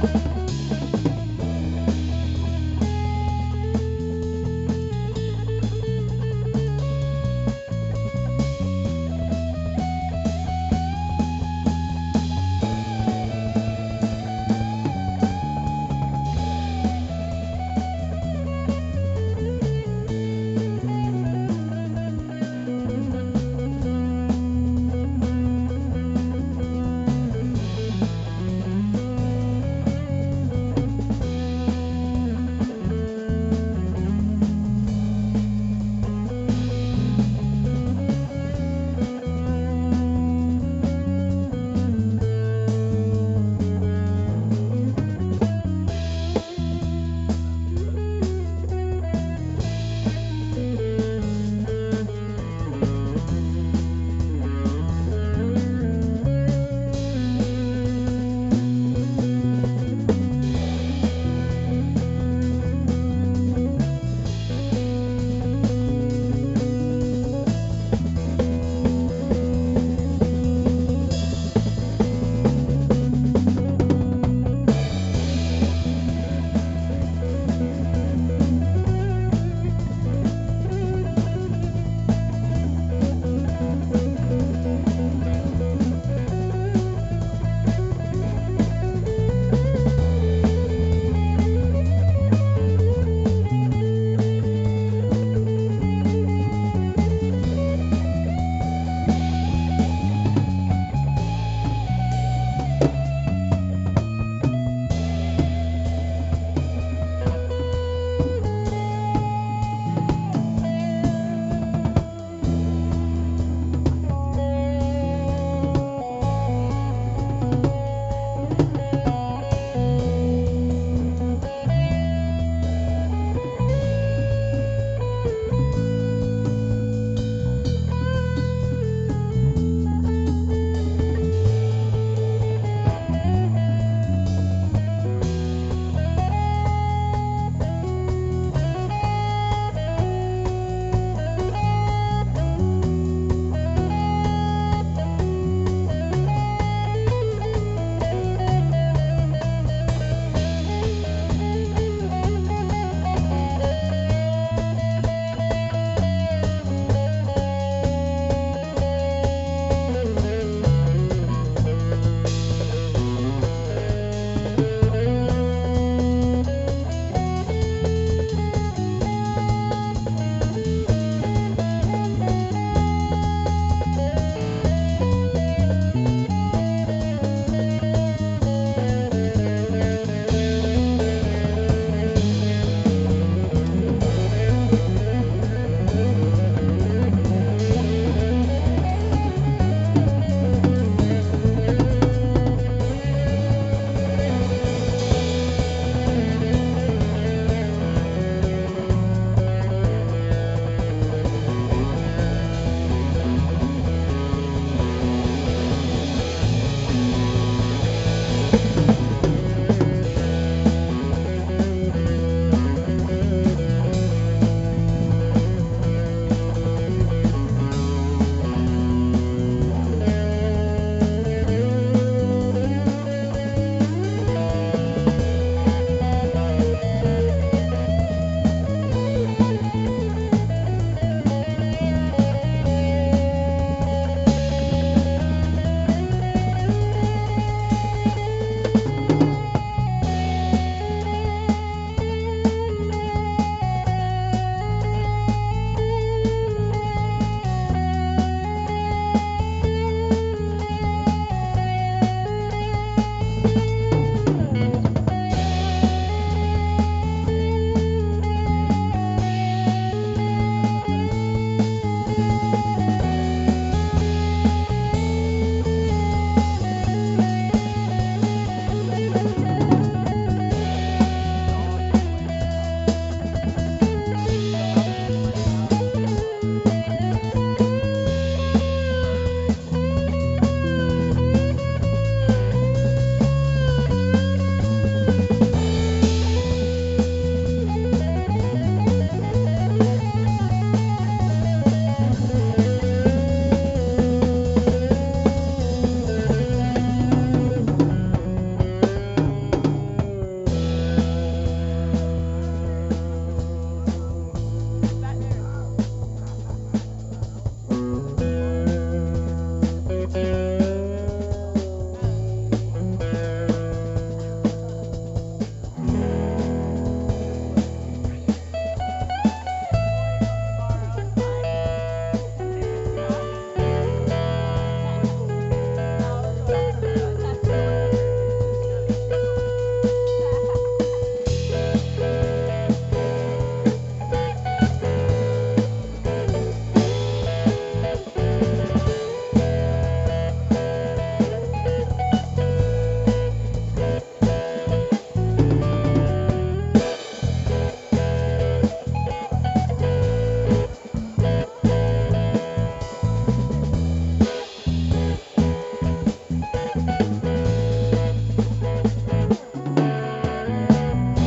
Bye.